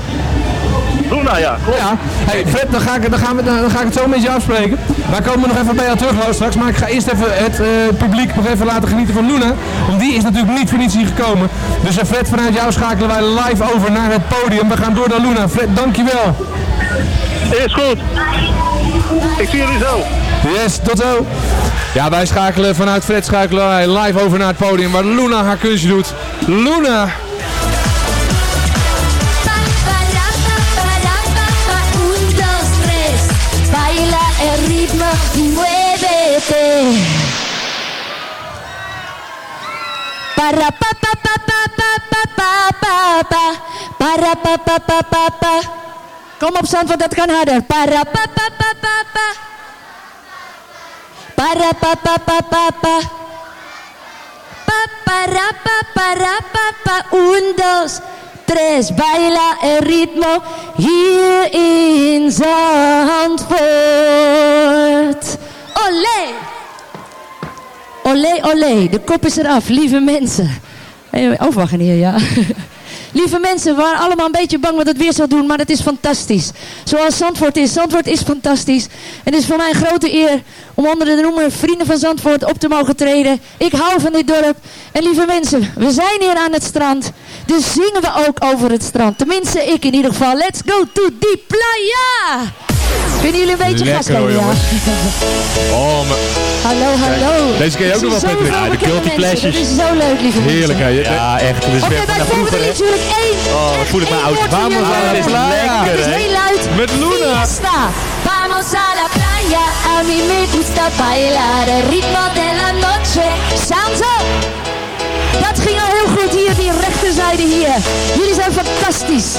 Luna, ja. Klopt. Ja, hey Fred, dan ga, ik, dan, gaan we, dan ga ik het zo met je afspreken. Wij komen nog even bij jou terug Lars, straks, maar ik ga eerst even het eh, publiek nog even laten genieten van Luna. Want die is natuurlijk niet voor niets hier gekomen. Dus eh, Fred, vanuit jou schakelen wij live over naar het podium. We gaan door naar Luna. Fred, dankjewel. Is goed. Ik zie jullie zo. Yes, tot zo. Ja, wij schakelen vanuit Fred schakelen wij live over naar het podium waar Luna haar kunstje doet. Luna! Muévete. Para pa pa pa pa pa pa pa pa pa para pa pa pa pa pa. Kom op Zandvoort, dat kan harder. Para pa pa pa pa pa. Para pa pa pa pa pa. Pa para pa para pa pa. Un, dos, tres, baila el ritmo hier in Zandvoort. Olé! Olé, olé, de kop is eraf, lieve mensen. Hey, Overwachten hier, ja. (laughs) Lieve mensen, we waren allemaal een beetje bang wat het weer zou doen, maar het is fantastisch. Zoals Zandvoort is. Zandvoort is fantastisch. En het is voor mij een grote eer om onder de noemer Vrienden van Zandvoort op te mogen treden. Ik hou van dit dorp. En lieve mensen, we zijn hier aan het strand. Dus zingen we ook over het strand. Tenminste, ik in ieder geval. Let's go to the playa! Kunnen jullie een beetje gas Lekker hoor, geven, ja? jongens. Oh, maar... Hallo, hallo. Deze ken je ook nog wel, Patrick. zoveel Ja, de bekende guilty pleasures. Dat is zo leuk, lieve mensen. Heerlijk, hè? Ja, echt. Dus Oké, weer volgende vroeger, hè? natuurlijk één. Oh, voel ik me oud. Vamos a la Het is playa. lekker, Het is heel luid. Met Luna. Fiesta. Vamos a la playa. A mí me gusta bailar. El ritmo de la noche. Sounds up. Dat ging al heel goed hier, die rechterzijde hier. Jullie zijn fantastisch.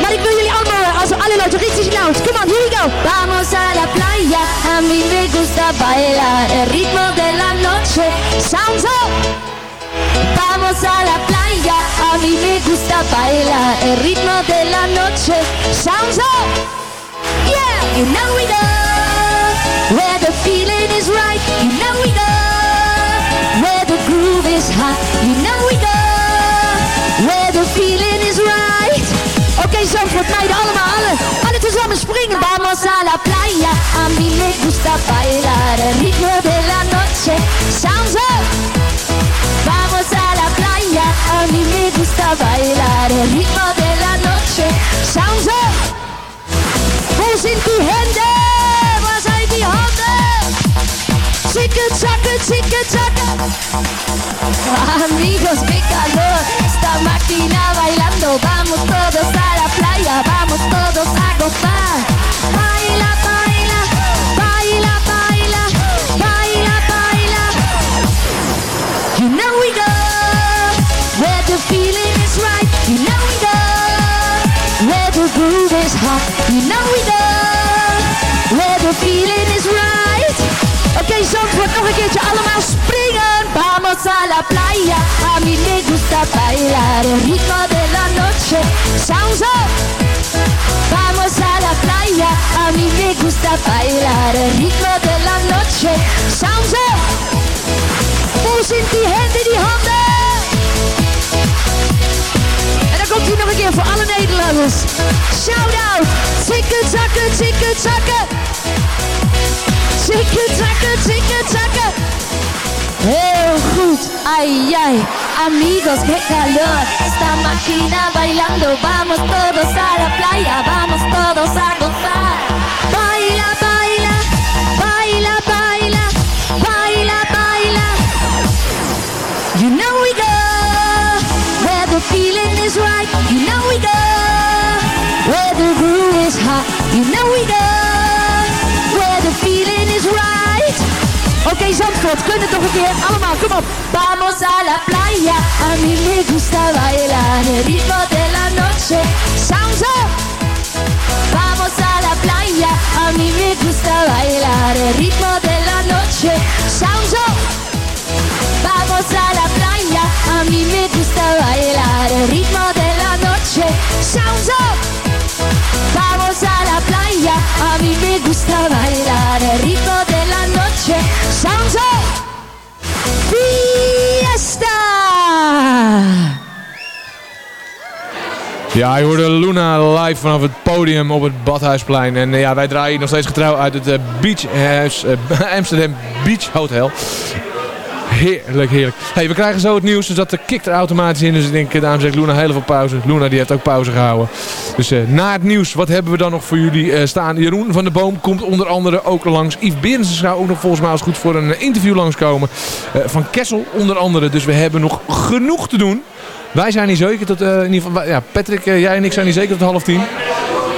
Maar ik wil jullie allemaal, also alle Leute, richtig laut. Come on, here we go. Vamos a la playa, a mí me gusta bailar. El ritmo de la noche. Sounds up. Vamos a la playa, a mí me gusta bailar. El ritmo de la noche. Sounds up. Yeah, you know we go. Where the feeling is right, you know we go. Where the groove is hot, you know we go. Where the feeling is right. Oké, Zandvoort, meiden, allemaal, alle, alle tezamen springen. Vamos a la playa, a mí me gusta bailar. El ritmo de la noche, sounds up. Vamos a la playa, a mí me gusta bailar. El ritmo de la noche, sounds up. Sind die Hände? Zicke, zacke, chica zacke. Amigos, qué calor. Esta máquina bailando. Vamos todos a la playa. Vamos todos a gozar. Baila, baila. Baila, baila. Baila, baila. You know we go. Where the feeling is right. You know we go. Where the groove is hot. You know we go. Where the feeling is right. Een keertje allemaal springen. Vamos a la playa. A mí me gusta bailar. El de la noche. Sounds up. Vamos a la playa. A mí me gusta bailar. El de la noche. Sounds. Wo sind die Hände, die handen? En dan komt hij nog een keer voor alle Nederlanders. Shout out. Tikken, takken, tikken, takken. Tikken, takken, tikken, takken. Heel goed. Ay, ay. Amigos, qué calor. Esta máquina bailando. Vamos todos a la playa. Vamos todos a gozar. Zandvoort, kunnen toch een keer allemaal, kom op. Vamos a la playa, a mí me gusta bailar el ritmo de la noche. Sounds up. Vamos a la playa, a mí me gusta bailar el ritmo de la noche. Sounds up. Vamos a la playa, a mí me gusta bailar el ritmo de la noche. Sounds up. A bailar de noche. Fiesta. Ja, je hoorde Luna live vanaf het podium op het Badhuisplein. En eh, ja, wij draaien nog steeds getrouw uit het eh, Beachhuis, eh, (laughs) Amsterdam Beach Hotel. Heerlijk, heerlijk. Hey, we krijgen zo het nieuws, dus dat kikt er automatisch in. Dus ik denk, eh, daarom zeg ik Luna heel veel pauze. Luna die heeft ook pauze gehouden. Dus eh, na het nieuws, wat hebben we dan nog voor jullie eh, staan? Jeroen van de Boom komt onder andere ook langs. Yves Berensen zou ook nog volgens mij als goed voor een interview langskomen. Van Kessel onder andere. Dus we hebben nog genoeg te doen. Wij zijn niet zeker tot, in ieder geval, ja, Patrick, jij en ik zijn niet zeker tot half tien.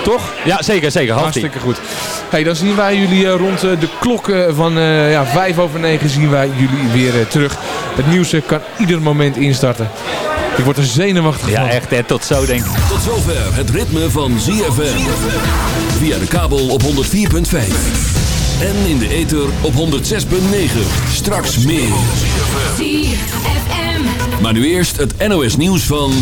Toch? Ja, zeker, zeker. Half tien. Hartstikke goed. Hey, dan zien wij jullie eh, rond eh, de klok eh, van eh, ja, vijf over negen zien wij jullie weer terug. Het nieuws kan ieder moment instarten. Ik word er zenuwachtig Ja, van. echt. hè. Tot zo, denk ik. Tot zover het ritme van ZFM. Via de kabel op 104.5. En in de ether op 106.9. Straks meer. Maar nu eerst het NOS nieuws van...